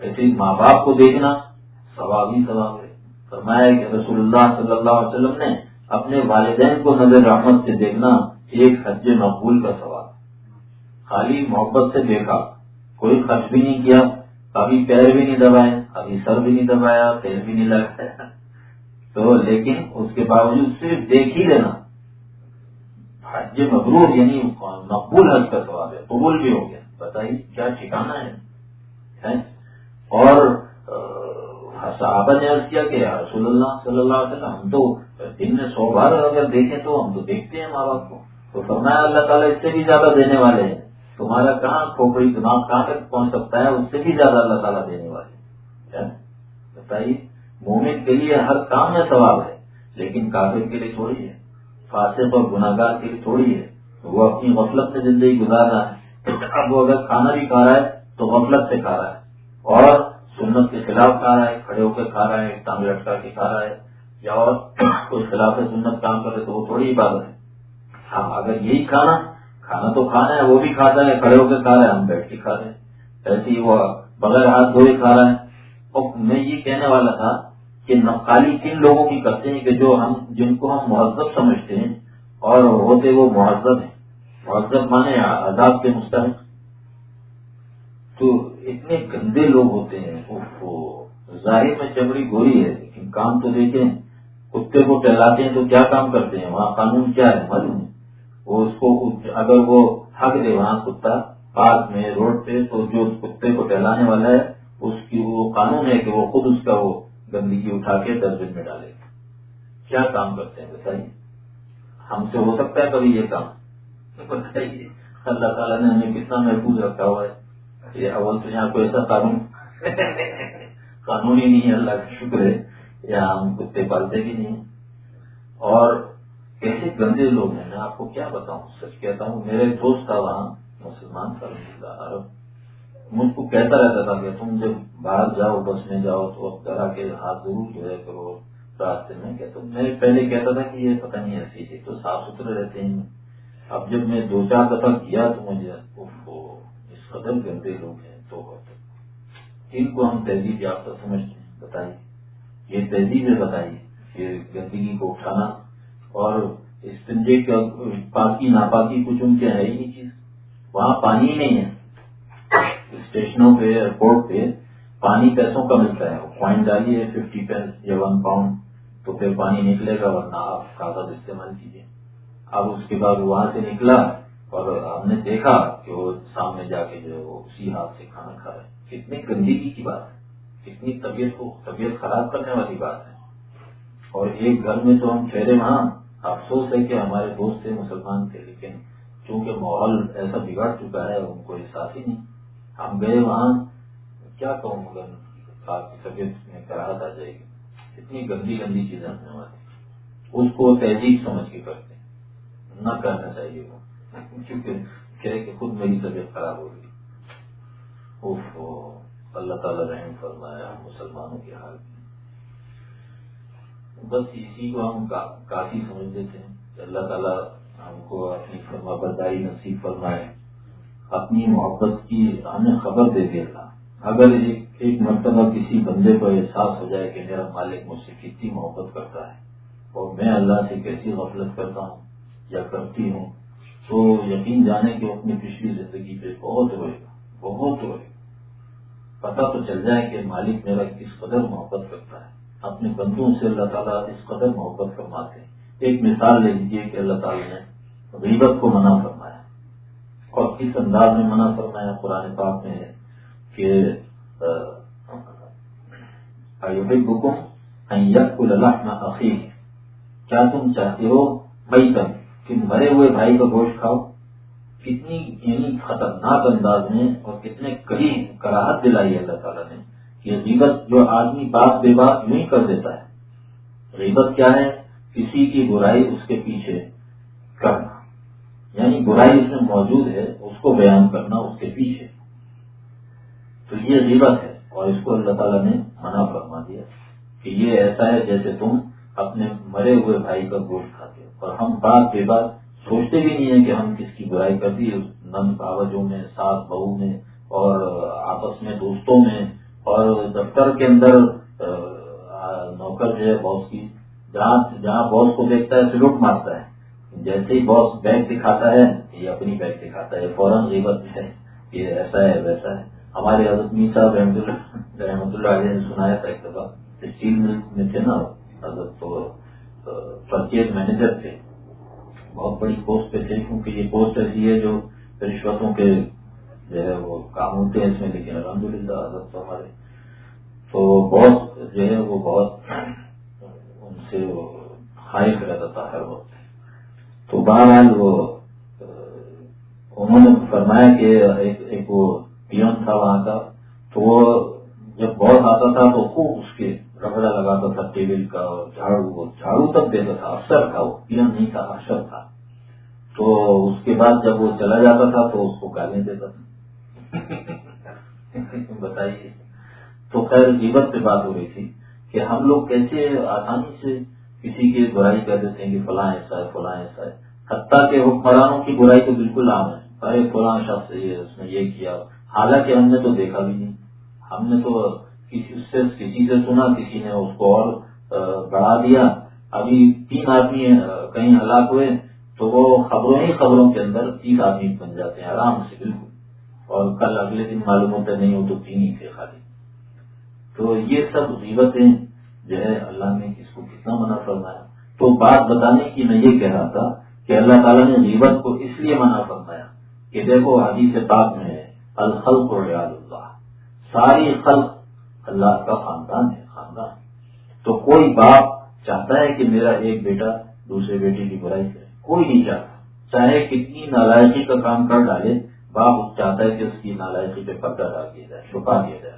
ایسے ماں باپ کو دیکھنا، ثواب ہی ثواب ہے۔ فرمایا کہ رسول اللہ صلی اللہ علیہ وسلم نے اپنے والدین کو نظر رحمت سے دیکھنا ایک حج مقبول کا سوال خالی محبت سے دیکھا، کوئی خرچ بھی نہیں کیا، کبھی پیر بھی نہیں دبائے، کبھی سر بھی نہیں دبایا، پیر بھی نہیں لگایا تو لیکن اس کے باوجود صرف دیکھ ہی لینا۔ حج مبرور یعنی مقبول حج کا سواب ہے، قبول بھی ہو گیا۔ بتائیے، کیا ٹھکانا ہے؟ اور صحابہ نے عرض کیا کہ رسول اللہ صلی اللہ علیہ وسلم، ہم تو دن میں سو بار اگر دیکھیں تو ہم تو دیکھتے ہیں ماں باپ کو۔ تو فرمایا اللہ تعالیٰ اس سے بھی زیادہ دینے والے ہیں۔ تمہارا کہاں کھوپڑی دماغ کہاں تک پہنچ سکتا ہے، اس سے بھی زیادہ اللہ تعالیٰ دینے والے بتائیے، مومن کے لیے ہر کام میں ثواب ہے، لیکن کافر کے لیے تھوڑی ہے فاصل اور گناگار کے لیے تھوڑی ہے۔ وہ اپنی غفلت سے زندگی گزار رہا ہے اب وہ اگر کھانا بھی کھا رہا ہے، تو غفلت سے کھا رہا ہے۔ اور سنت کے خلاف کھا رہا ہے، کھڑے ہو کے کھا رہا ہے، ٹانگ لٹکا کے کھا رہا ہے، یا اور کوئی خلاف سنت کام کرے تو وہ تھوڑی بات ہے۔ ہاں اگر یہی کھانا کھانا تو کھانا ہے، وہ بھی کھاتا ہے، کھڑے ہو کے کھا رہے ہیں ہم بیٹھ کے کھا رہے ہیں۔ ایسے ہی وہ بغیر ہاتھ دھوئے کھا رہا ہے۔ اور میں یہ کہنے والا تھا کہ نقالی کن لوگوں کی کرتے ہیں کہ جو ہم، جن کو ہم مہذب سمجھتے ہیں اور ہوتے وہ مہذب ہیں۔ مہذب مانے عذاب کے مستحق۔ تو اتنے گندے لوگ ہوتے ہیں۔ ظاہر میں چمڑی گوری ہے، لیکن کام تو دیکھیں، کتے کو ٹہلاتے ہیں تو کیا کام کرتے ہیں؟ وہاں قانون کیا ہے؟ معلوم ہے۔ وہ اس کو اگر وہ حق دے وہاں کتا پارک میں روڈ پہ، تو جو کتے کو ٹہلانے والا ہے، اس کی وہ قانون ہے کہ وہ خود اس کا وہ گندگی اٹھا کے ڈسٹ میں ڈالے۔ کیا کام کرتے ہیں بتائیے؟ ہم سے ہو سکتا ہے کبھی یہ کام؟ بتائیے۔ اللہ تعالیٰ نے ہمیں کتنا محفوظ رکھا ہوا ہے۔ یہ اول تو یہاں کوئی ایسا قانون؟ قانون ہی نہیں ہے، اللہ کا شکر ہے۔ یا ہم کتے پالتے بھی نہیں۔ اور کیسے گندے لوگ ہیں؟ میں آپ کو کیا بتاؤں؟ سچ کہتا ہوں، میرے دوست تھا وہاں مسلمان تھا عرب مجھ کو کہتا رہتا تھا کہ تم جب باہر جاؤ، بس میں جاؤ، تو اب کے ہاتھ ضرور جو ہے کرو راستے میں۔ کہتا میں پہلے کہتا تھا کہ یہ پتہ نہیں ایسی چیز، تو صاف ستھرے رہتے ہیں۔ اب جب میں دو چار دفعہ کیا تو مجھے اس قدر گندے لوگ ہیں تو ان کو ہم تہذیب یافتہ سمجھتے ہیں۔ بتائیے، یہ تہذیب ہے بتائیے کہ گندگی کو اٹھانا اور استنجے کا پاکی ناپاکی کچھ ان کے ہے ہی چیز۔ وہاں پانی ہی نہیں ہے۔ اسٹیشنوں پہ، ایئرپورٹ پہ پانی پیسوں کا ملتا ہے۔ پوائنٹ ڈالیے ففٹی پینس یا ون پاؤنڈ تو پھر پانی نکلے گا، ورنہ آپ کاغذ استعمال کیجیے اب اس کے بعد وہاں سے نکلا اور ہم نے دیکھا کہ وہ سامنے جا کے جو ہے اسی ہاتھ سے کھانا کھا رہے کتنی گندگی کی بات ہے۔ کتنی طبیعت کو، طبیعت خراب کرنے والی بات ہے۔ اور ایک گھر میں تو ہم ٹھہرے وہاں افسوس ہے کہ ہمارے دوست تھے مسلمان تھے، لیکن چونکہ ماحول ایسا بگڑ چکا ہے، ان کو احساس ہی نہیں۔ ہم گئے وہاں، کیا کہوں مگر آپ کی طبیعت میں کراہت آ جائے گی۔ اتنی گندی گندی چیزیں ہونے والی اس کو تہذیب سمجھ کے کرتے نہ کرنا چاہیے وہ۔ کیونکہ کہ خود میری طبیعت خراب ہو گئی۔ اللہ تعالیٰ رحم فرمایا، مسلمانوں کے حال میں بس اسی کو ہم کافی سمجھتے تھے۔ کہ اللہ تعالیٰ ہم کو اپنی فرما برداری نصیب فرمائے۔ اپنی محبت کی ہمیں خبر دے دے اگر ایک مرتبہ کسی بندے کو احساس ہو جائے کہ میرا مالک مجھ سے کتنی محبت کرتا ہے اور میں اللہ سے کیسی غفلت کرتا ہوں یا کرتی ہوں، تو یقین جانے کہ اپنی پچھلی زندگی پہ بہت روئے گا۔ بہت روئے گا۔ پتا تو چل جائے کہ مالک میرا کس قدر محبت کرتا ہے۔ اپنے بندوں سے اللہ تعالیٰ اس قدر محبت فرماتے ہیں۔ ایک مثال لے لیجیے کہ اللہ تعالیٰ نے غیبت کو منع فرمایا۔ اور کس انداز میں منع فرمایا قرآن پاک میں ہے کہ حکم اللہ کیا تم چاہتے ہو بھائی تک کہ مرے ہوئے بھائی کا گوشت کھاؤ؟ کتنی یعنی خطرناک انداز میں اور کتنے قریب کراہت دلائی اللہ تعالیٰ نے۔ کہ غیبت جو آدمی بات بے بات نہیں کر دیتا ہے، غیبت کیا ہے؟ کسی کی برائی اس کے پیچھے کرنا۔ یعنی برائی اس میں موجود ہے، اس کو بیان کرنا اس کے پیچھے۔ تو یہ غیبت ہے اور اس کو اللہ تعالیٰ نے منع فرما دیا کہ یہ ایسا ہے جیسے تم اپنے مرے ہوئے بھائی کا گوشت کھاتے ہو۔ اور ہم بات بے بات سوچتے بھی نہیں ہے کہ ہم کس کی برائی کر دی۔ نند باوجوں میں ساس بہو میں اور آپس میں دوستوں میں اور دفتر کے اندر نوکر جو ہے باس کی جہاں جہاں باس کو دیکھتا ہے سلوٹ مارتا ہے۔ جیسے ہی باس بیگ دکھاتا ہے، یہ اپنی بیگ دکھاتا ہے فوراً غیبت ہے، یہ ایسا ہے، ویسا ہے۔ ہمارے حضرت می صاحب رحمۃ اللہ علیہ نے سنایا تھا ایک دفعہ اسٹیل میں تھے نا، حضرت پرچیز مینیجر تھے۔ بہت بڑی پوسٹ پہ تھے، کیونکہ یہ پوسٹ ایسی ہے جو رشوتوں کے جو ہے وہ کام ہوتے ہیں اس میں، لیکن الحمد للہ حضرت تو ہمارے تو بہت جو ہے وہ بہت ان سے وہ خائف رہتا تھا ہر وقت۔ تو بہرحال وہ انہوں نے فرمایا کہ ایک وہ پیون تھا وہاں کا۔ تو وہ جب بہت آتا تھا تو خوب اس کے رگڑا لگاتا تھا ٹیبل کا اور جھاڑو جھاڑو تک دیتا تھا، افسر تھا وہ، پیون نہیں تھا افسر تھا۔ تو اس کے بعد جب وہ چلا جاتا تھا تو اس کو گالیں دیتا تھا۔ بتائیے۔ تو خیر جیبت سے بات ہو رہی تھی کہ ہم لوگ کیسے آسانی سے کسی کی برائی کر دیتے ہیں کہ فلاں ایسا ہے، فلاں ایسا ہے۔ حتیٰ کہ حکمرانوں کی برائی تو بالکل عام ہے۔ ارے، فلاں شخص یہ اس نے یہ کیا۔ حالانکہ ہم نے تو دیکھا بھی نہیں۔ ہم نے تو کسی سے کسی سے سنا، کسی نے اس کو اور بڑھا دیا۔ ابھی تین آدمی کہیں ہلاک ہوئے تو وہ خبروں ہی خبروں کے اندر تیس آدمی بن جاتے ہیں، آرام سے، بالکل۔ اور کل اگلے دن معلوم ہوتا نہیں ہو تو تین ہی تھے خالی۔ تو یہ سب غیبتیں جو ہے اللہ نے اس کو کتنا منع فرمایا۔ تو بات بتانے کی میں یہ کہہ رہا تھا کہ اللہ تعالیٰ نے غیبت کو اس لیے منع فرمایا کہ دیکھو حدیث پاک میں ہے، الخلق و ریاض اللہ۔ ساری خلق اللہ کا خاندان ہے، خاندان۔ تو کوئی باپ چاہتا ہے کہ میرا ایک بیٹا دوسرے بیٹے کی برائی کرے، کوئی نہیں چاہتا۔ چاہے کتنی نالائکی کا کام کر ڈالے باپ چاہتا ہے کہ اس کی نالائکی پہ پردہ ڈال دیا جائے، چھپا دیا جائے۔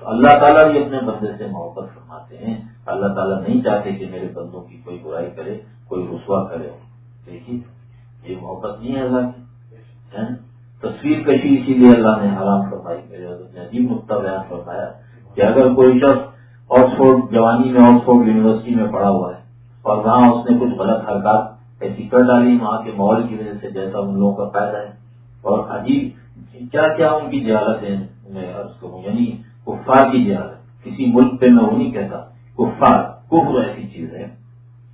تو اللہ تعالیٰ بھی اپنے بندے سے محبت فرماتے ہیں۔ اللہ تعالیٰ نہیں چاہتے کہ میرے بندوں کی کوئی برائی کرے، کوئی رسوا کرے۔ دیکھیے، یہ محبت نہیں ہے اللہ کی۔ یعنی تصویر کشی اسی لیے اللہ نے حرام فرمائی، میرے عجیب نقطہ بیان فرمایا کہ اگر کوئی شخص آکسفورڈ، جوانی میں آکسفورڈ یونیورسٹی میں پڑھا ہوا ہے اور وہاں اس نے کچھ غلط حرکات ایسی کر ڈالی، وہاں کے ماحول کی وجہ سے جیسا ان لوگوں کا فائدہ ہے اور عجیب کیا کیا ان کی جہالت میں عرض کروں یعنی کفار کی جہاد کسی ملک پہ میں وہ نہیں کہتا، کفار، کفر ایسی چیز ہے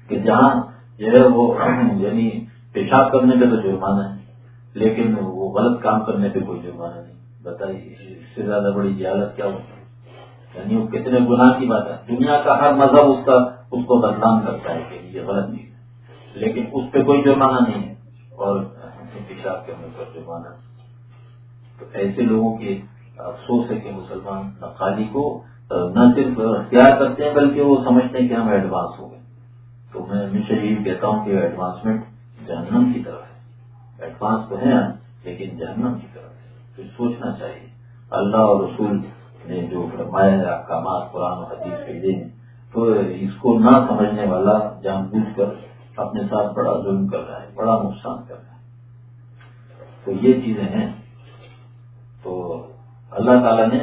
کہ جہاں جو ہے وہ یعنی پیشاب کرنے پہ تو جرمانہ ہے، لیکن وہ غلط کام کرنے پہ کوئی جرمانہ نہیں۔ بتائیے، اس سے زیادہ بڑی جہالت کیا ہوتی ہے؟ یعنی وہ کتنے گناہ کی بات ہے۔ دنیا کا ہر مذہب اس کا، اس کو بدنام کرتا ہے کہ یہ غلط چیز ہے، لیکن اس پہ کوئی جرمانہ نہیں ہے۔ اور پیشاب کرنے پر جرمانہ تو ایسے لوگوں کی افسوس ہے کہ مسلمان نقالی کو نہ صرف اختیار کرتے ہیں، بلکہ وہ سمجھتے ہیں کہ ہم ایڈوانس ہو گئے۔ تو میں ہمیشہ یہی کہتا ہوں کہ ایڈوانسمنٹ جہنم کی طرف ہے۔ ایڈوانس تو ہے لیکن جہنم کی طرف ہے۔ تو سوچنا چاہیے۔ اللہ اور رسول نے جو فرمایا ہے، احکامات قرآن و حدیث بھیجے ہیں تو اس کو نہ سمجھنے والا جان بوجھ کر اپنے ساتھ بڑا ظلم کر رہا ہے، بڑا نقصان کر رہا ہے۔ تو یہ چیزیں ہیں۔ تو اللہ تعالیٰ نے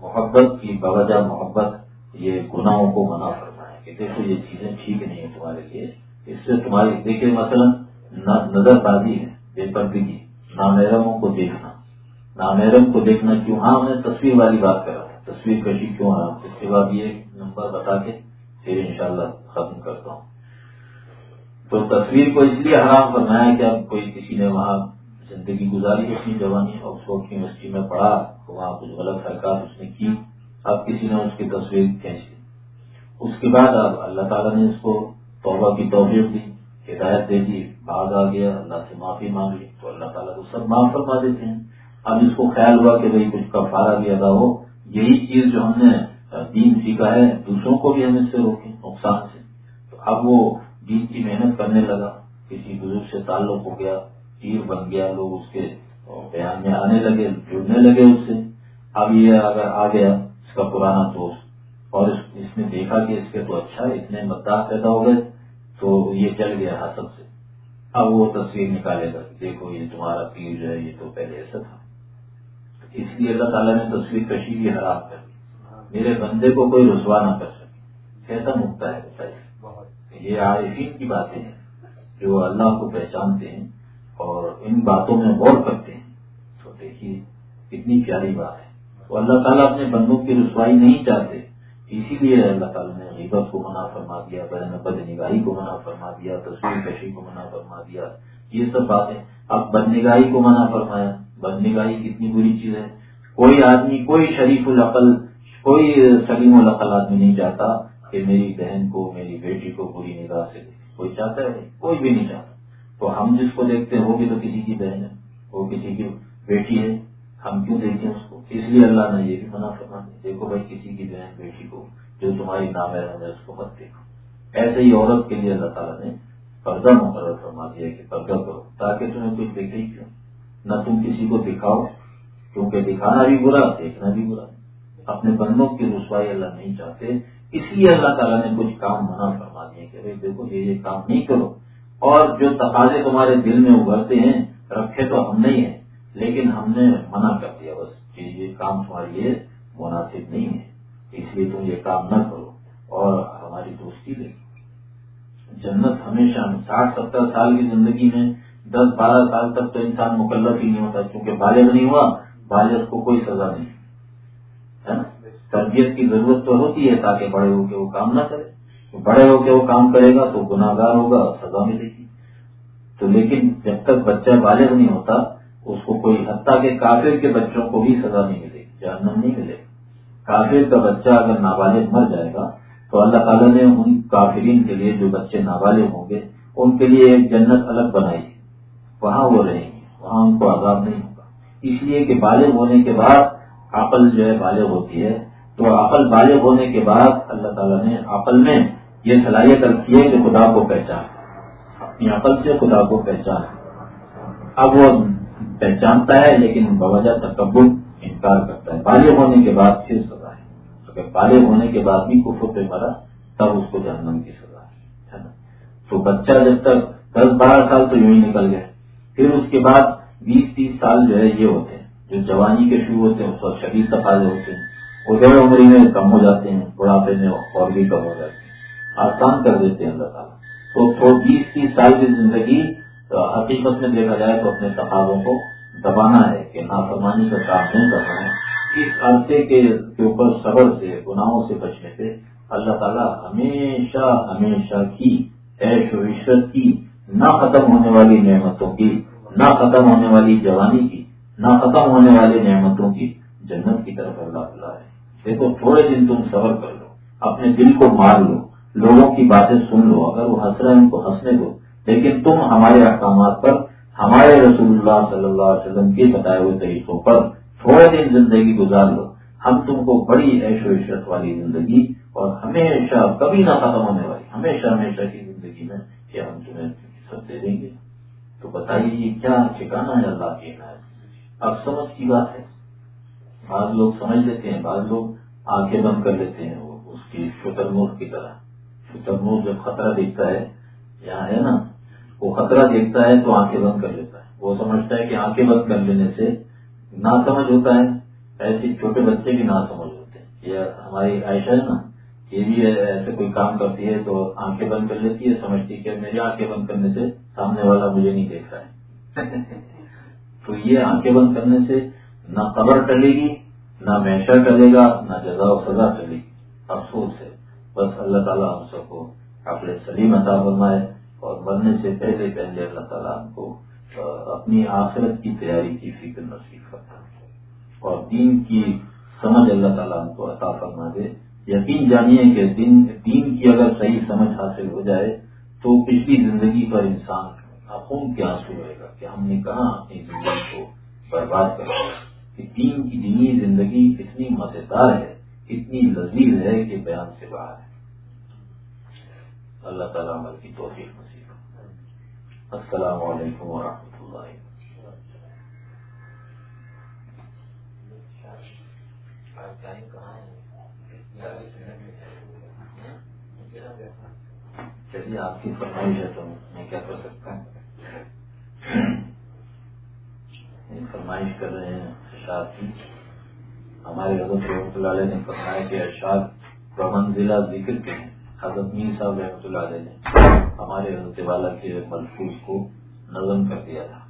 محبت کی باوجہ محبت یہ گناہوں کو منع کرنا ہے کہ دیکھو یہ چیزیں ٹھیک نہیں ہیں تمہارے لیے۔ اس سے تمہاری دیکھے مثلا نظر بازی ہے، بے پردگی نامیرموں کو دیکھنا۔ نامیرم کو دیکھنا کیوں؟ ہاں میں تصویر والی بات کر رہا ہوں۔ تصویر کشی کیوں؟ آ اس کے بعد یہ نمبر بتا کے پھر انشاءاللہ ختم کرتا ہوں۔ تو تصویر کو اس لیے حرام کرنا ہے کہ اب کوئی کسی نے وہاں زندگی گزاری، اپنی جوانی آکسفورڈ یونیورسٹی میں پڑھا تو وہاں کچھ غلط حرکات اس نے کی، اب کسی نے اس کی تصویر کھینچ لی۔ اس کے بعد اب اللہ تعالیٰ نے اس کو توبہ کی توفیق دی، ہدایت دے دی بعد آ گیا، اللہ سے معافی مانگ لی تو اللہ تعالیٰ کو سب معاف فرما دیتے ہیں۔ اب اس کو خیال ہوا کہ بھائی کچھ کفارہ بھی ادا ہو، یہی چیز جو ہم نے دین سیکھا ہے، دوسروں کو بھی ہم اس سے روکیں، نقصان سے۔ تو اب وہ دین کی محنت کرنے لگا، کسی بزرگ سے تعلق ہو گیا تیر بن گیا، لوگ اس کے بیان میں آنے لگے، جڑنے لگے اس سے۔ اب یہ اگر آ گیا، اس کا پرانا دوست، اور اس نے دیکھا کہ اس کے تو اچھا اتنے مداح پیدا ہو گئے، تو یہ چل گیا حسب سے۔ اب وہ تصویر نکالے گا، دیکھو یہ تمہارا پیر جو ہے، یہ تو پہلے ایسا تھا۔ اس لیے اللہ تعالیٰ نے تصویر کشی بھی حرام کر دی۔ میرے بندے کو کوئی رسوا نہ کر سکے۔ کیسا مکتا ہے، بتائیے۔ یہ عارفین کی باتیں ہیں جو اللہ کو پہچانتے ہیں اور ان باتوں میں غور کرتے ہیں۔ تو دیکھیے کتنی پیاری بات ہے۔ تو اللہ تعالیٰ اپنے بندوں کی رسوائی نہیں چاہتے، اسی لیے اللہ تعالیٰ نے غیبت کو منع فرما دیا بد نگاہی کو منع فرما دیا تصویر کشی کو منع فرما دیا، یہ سب باتیں۔ اب بدنگاہی کو منع فرمایا۔ بدنگاہی کتنی بری چیز ہے۔ کوئی آدمی، کوئی شریف العقل، کوئی سلیم العقل آدمی نہیں چاہتا۔ کہ میری بہن کو، میری بیٹی کو بری نگاہ سے کوئی چاہتا ہے؟ کوئی بھی نہیں چاہتا۔ تو ہم جس کو دیکھتے ہیں، وہ بھی تو کسی کی بہن ہے، وہ کسی کی بیٹی ہے۔ ہم کیوں دیکھیں اس کو؟ اس لیے اللہ نے یہ بھی منع فرما دیکھو بھائی، کسی کی بہن، بیٹی کو جو تمہاری نام ہے، اس کو مت دیکھو۔ ایسے ہی عورت کے لیے اللہ تعالیٰ نے پردہ مقرر فرما دیا کہ پردہ کرو، تاکہ تمہیں کچھ دیکھے ہی کیوں؟ نہ تم کسی کو دکھاؤ، کیونکہ دکھانا بھی برا، دیکھنا بھی برا۔ اپنے بندوں کی رسوائی اللہ نہیں چاہتے۔ اس لیے اللہ تعالیٰ نے کچھ کام منع فرما دیے کہ دیکھو یہ یہ کام نہیں کرو۔ اور جو تقاضے تمہارے دل میں ابھرتے ہیں، رکھے تو ہم نہیں ہیں، لیکن ہم نے منع کر دیا۔ بس کہ یہ کام تمہارے لیے مناسب نہیں ہے، اس لیے تم یہ کام نہ کرو۔ اور ہماری دوستی لے جنت ہمیشہ ساٹھ ستر سال کی زندگی میں دس بارہ سال تک تو انسان مکلف ہی نہیں ہوتا کیونکہ بالغ نہیں ہوا، بالغ کو کوئی سزا نہیں۔ تربیت کی ضرورت تو ہوتی ہے تاکہ بڑے ہو کے وہ کام نہ کرے۔ بڑے ہو کے وہ کام کرے گا تو گناگار ہوگا سزا ملے گی۔ تو لیکن جب تک بچہ بالغ نہیں ہوتا، اس کو کوئی حتیٰ کے کافر کے بچوں کو بھی سزا نہیں ملے گی، جہنم نہیں ملے گا کافر کا بچہ اگر نابالغ مر جائے گا، تو اللہ تعالیٰ نے ان کافرین کے لیے جو بچے نابالغ ہوں گے، ان کے لیے ایک جنت الگ بنائی ہے وہاں وہ رہیں گے، وہاں ان کو عذاب نہیں ہوگا۔ اس لیے کہ بالغ ہونے کے بعد عقل جو ہے بالغ ہوتی ہے۔ تو عقل بالغ ہونے کے بعد اللہ تعالیٰ نے عقل میں یہ صلاحیت رکھی ہے کہ خدا کو پہچان، اپنی عقل سے خدا کو پہچان۔ اب وہ پہچانتا ہے لیکن بوجہ تکبر انکار کرتا ہے۔ بالغ ہونے کے بعد پھر سزا ہے۔ اگر بالغ ہونے کے بعد بھی کفر پہ مرا، تب اس کو جہنم کی سزا ہے۔ تو بچہ جب تک دس بارہ سال تو یوں ہی نکل گئے پھر اس کے بعد بیس تیس سال جو ہے یہ ہوتے ہیں۔ جو جوانی کے شروع ہوتے ہیں، اس وقت شدید تقاضے ہوتے ہیں۔ ادھر عمری میں کم ہو جاتے ہیں، بڑھاپے میں اور بھی کم ہو جاتے ہیں۔ آسان کر دیتے ہیں اللہ تعالیٰ۔ تو بیس تیس سال کی زندگی، حقیقت میں دیکھا جائے تو اپنے تقاضوں کو دبانا ہے کہ نافرمانی کا کام نہیں کرنا ہے اس عرصے کے اوپر صبر سے، گناہوں سے بچنے سے اللہ تعالیٰ ہمیشہ ہمیشہ کی عیش و عشرت کی نہ ختم ہونے والی نعمتوں کی، نہ ختم ہونے والی جوانی کی، نہ ختم ہونے والی نعمتوں کی جنت کی طرف اللہ اللہ ہے۔ دیکھو، تھوڑے دن تم سفر کر لو، اپنے دل کو مار لو، لوگوں کی باتیں سن لو، اگر وہ ہنس رہے ہیں ان کو ہنسنے دو۔ لیکن تم ہمارے احکامات پر، ہمارے رسول اللہ صلی اللہ علیہ وسلم کے بتائے ہوئے طریقوں پر تھوڑے دن زندگی گزار لو۔ ہم تم کو بڑی عیش و عشرت والی زندگی اور ہمیشہ کبھی نہ ختم ہونے والی، ہمیشہ ہمیشہ کی زندگی میں کہ ہم تمہیں سب دے دیں گے۔ تو بتائیے، یہ کیا ٹھکانا ہے اللہ کے عنایت اب سمجھ کی بات ہے۔ بعض لوگ سمجھ لیتے ہیں، بعض لوگ آنکھیں بند کر لیتے ہیں، وہ اس کی شکر نور کی طرح۔ شکر نور جب خطرہ دیکھتا ہے، یہاں ہے نا، وہ خطرہ دیکھتا ہے تو آنکھیں بند کر لیتا ہے۔ وہ سمجھتا ہے کہ آنکھیں بند کر لینے سے نہ سمجھ ہوتا ہے۔ ایسے چھوٹے بچے بھی نہ سمجھ ہوتے ہیں۔ یہ ہماری عائشہ ہے نا، یہ بھی ایسے کوئی کام کرتی ہے تو آنکھیں بند کر لیتی ہے، سمجھتی کہ میری آنکھیں بند کرنے سے سامنے والا مجھے نہیں دیکھ رہا ہے۔ تو یہ آنکھیں بند کرنے سے نہ قبر ٹلے گی، نہ میشر ٹلے گا، نہ جزا و سزا ٹلے گی۔ افسوس ہے۔ بس اللہ تعالیٰ ہم سب کو اپنے سلیم عطا بنائے اور مرنے سے پہلے پہلے اللہ تعالیٰ ہم کو اپنی آخرت کی تیاری کی فکر نصیب کرتا اور دین کی سمجھ اللہ تعالیٰ ہم کو عطا فرما دے۔ یقین جانیے کہ دین دین کی اگر صحیح سمجھ حاصل ہو جائے تو پچھلی زندگی پر انسان خون کے آنسو رہے گا کہ ہم نے کہاں اپنی زندگی کو برباد کر کہ دین کی دینی زندگی اتنی مزیدار ہے، اتنی لذیذ ہے کہ بیان سے باہر ہے۔ اللہ تعالیٰ عمل کی توفیق نصیب السلام علیکم ورحمۃ اللہ چلیے، آپ کی فرمائش ہے تو میں کیا کر سکتا ہوں؟ فرمائش کر رہے ہیں۔ ارشاد کی۔ ہمارے حضرت رحمۃ اللہ علیہ نے فرمایا کہ ارشاد پرمن ذکر کے ہیں۔ حضرت میر صاحب رحمۃ اللہ علیہ نے ہمارے حضرت والا کے ملفوظ کو نظم کر دیا تھا۔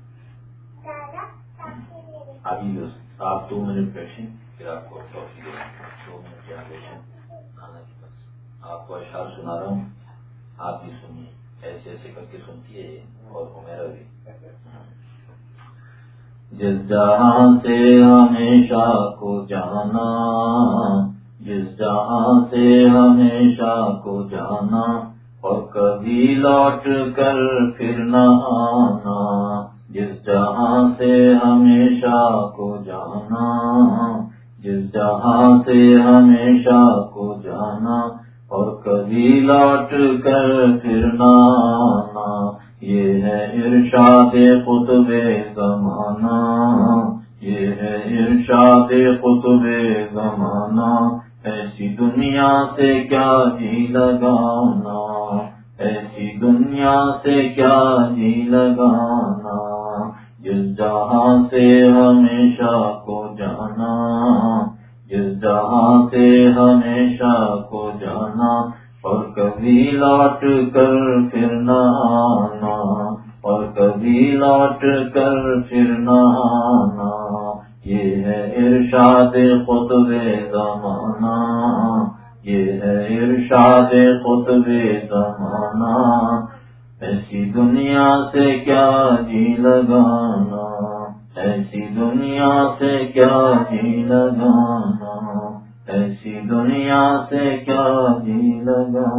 ابھی آپ دو منٹ بیٹھیں، پھر آپ کو دو منٹ یہاں بیٹھیں۔ آپ کو اشعار سنا رہا ہوں۔ آپ بھی سنیے۔ ایسے ایسے کر کے سنتی ہے اور میرا بھی۔ جس جہاں سے ہمیشہ کو جانا، جس جہاں سے ہمیشہ کو جانا، اور کبھی لوٹ کر پھر نہ آنا، جس جہاں سے ہمیشہ کو جانا، جس جہاں سے ہمیشہ کو جانا، اور کبھی لوٹ کر پھر نہ آنا۔ یہ ہے ارشاد قطب زمانہ، یہ ہے ارشاد قطب زمانہ، ایسی دنیا سے کیا جی لگانا، ایسی دنیا سے کیا جی لگانا، جس جہاں سے ہمیشہ کو جانا، جس جہاں سے ہمیشہ کو جانا اور کبھی لوٹ کر پھر نہ آنا، اور کبھی لوٹ کر پھر نہ آنا۔ یہ ہے ارشاد خطب زمانہ، یہ ہے ارشاد خطب زمانہ۔ ایسی دنیا سے کیا جی لگانا، ایسی دنیا سے کیا جی لگانا۔ ایسی دنیا سے کیا بھی لگا؟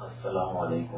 السلام علیکم۔